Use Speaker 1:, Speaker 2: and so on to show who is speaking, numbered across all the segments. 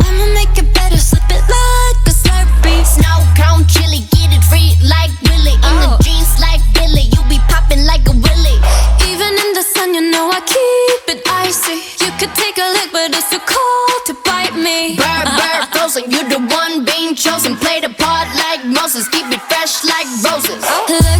Speaker 1: I'ma make it better, slip it like
Speaker 2: a. Snow cone get it free like In the oh. jeans like Billy, you be popping like a Even in the sun, you know I keep it icy. You could take a look, but it's too cold to bite me. Frozen,
Speaker 3: you the
Speaker 2: one being chosen. Play the part like Moses, keep it fresh like roses. Oh.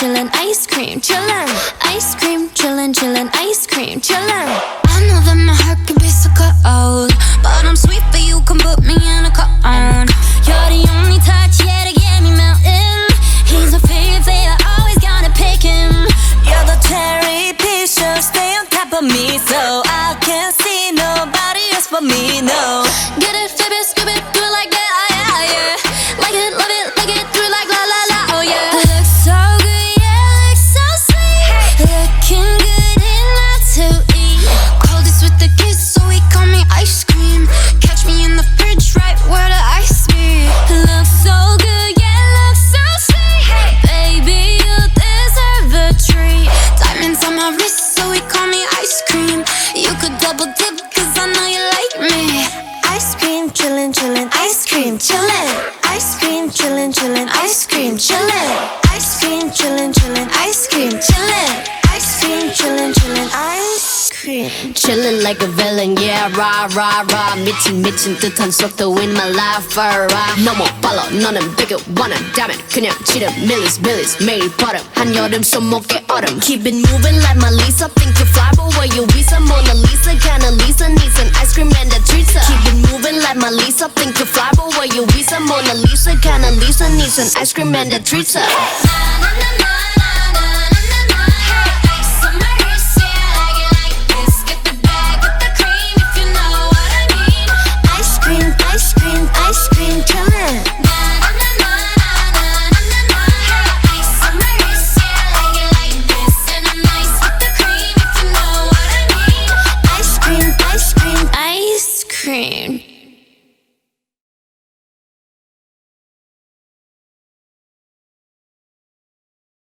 Speaker 2: Chillin', ice cream, chillin'. Ice cream,
Speaker 3: chillin', chillin', ice cream, chillin'. I know that my heart ice cream, chillin'. Ice cream, chillin', chillin', ice cream, chillin'. Ice cream, chillin', chillin', ice cream.
Speaker 1: Chillin' like a villain, yeah, rah, rah, rah. 미친, 미친 듯한 속도 in my life, alright. 너무 빨라, 너는 되게 원한다면 그냥 지름, 밀리스, 밀리스, 매일 버릇. 한여름 손목에 얼음. Keep it moving like my Lisa. Think you fly, but where you visa? Mona Lisa, kinda Lisa needs an ice cream and a treat. Keep it moving like my Lisa. Think you fly, Lisa, kinda Lisa needs an ice cream and a treat.
Speaker 2: Na,